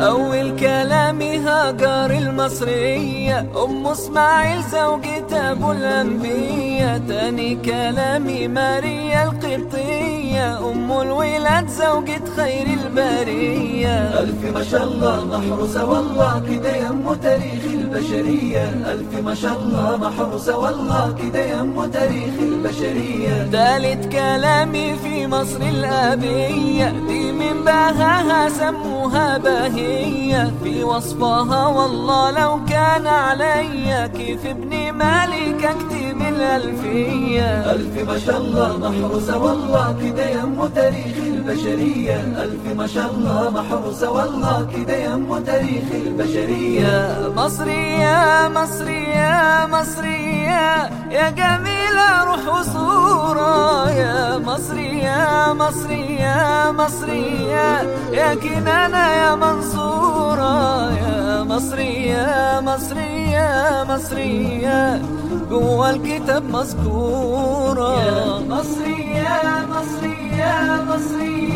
أول كلامي هاجر المصرية أم إسماعيل زوجة أبو الأنبياء تاني كلامي ماريا القبطية أم الولاد زوجة خير البرية. ألف ما شاء الله محروسة والله كده يم تاريخ البشرية. ألف ما شاء الله محروسة والله كده يم تاريخ البشرية. تالت كلامي في مصر الأبية دي بهاها سموها بهية في وصفها والله لو كان عليا كيف ابن مالك اكتب الألفية. ألف ما شاء الله محروسة والله كده يم تاريخ البشرية. ألف ما شاء الله محروسة والله كده يم تاريخ البشرية. يا مصري يا مصري يا جميلة روح وصورة يا يا مصري يا مصري يا يا كنانة يا منصورة يا مصري يا مصري يا مصري جوا الكتاب مذكورة يا مصري يا مصري يا مصري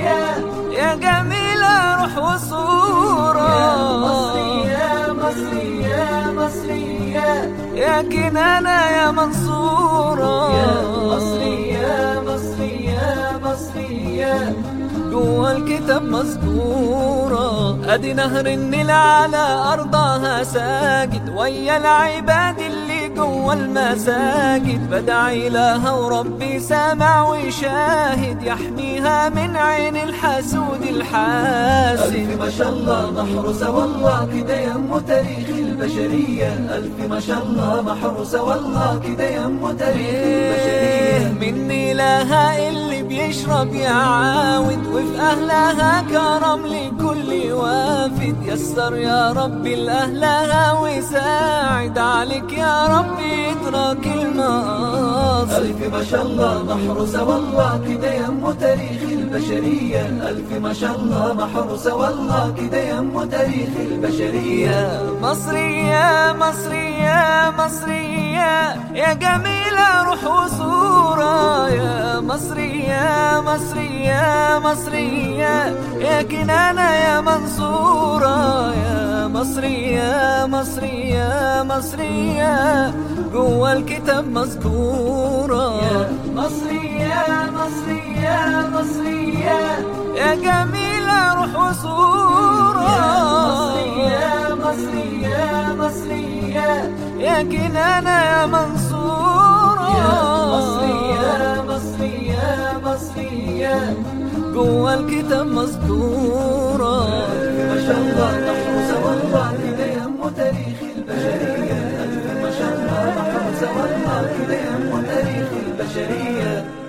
يا جميلة روح وصورة يا مصري يا مصري يا مصري يا يا كنانة يا منصورة يا جوا الكتاب مذكورة أدي نهر النيل على أرضها ساجد ويا العباد اللي جوا المساجد بدعي لها وربي سامع وشاهد يحميها من عين الحسود الحاسد. ألف ما شاء الله محروسة والله كده يم تاريخ البشرية. ألف ما شاء الله محروسة والله كده يم تاريخ إيه البشرية مني لها اللي بيشرب يعاود وفي أهلها كرم لكل وافد. يسر يا ربي لأهلها وساعد عليك يا ربي ادرك المقاصد ألف ما شاء الله محروسة والله كده يم تاريخ البشرية. ألف ما شاء الله محروسة والله كده يم تاريخ البشرية. يا مصري يا مصري يا جميلة روح وصورة يا مصري يا مصري يا مصري يا يا كنانة يا منصورة يا مصري يا مصري يا مصري جوا الكتاب مذكورة. يا مصري يا مصري يا مصري يا جميلة روح وصورة يا مصري يا مصري يا يا كنانة يا منصورة. يا مصري يا جوا الكتاب مذكورة. ما شاء الله محروسة والله كده يم تاريخ البشرية. ما شاء الله محروسة والله كده يم تاريخ البشرية.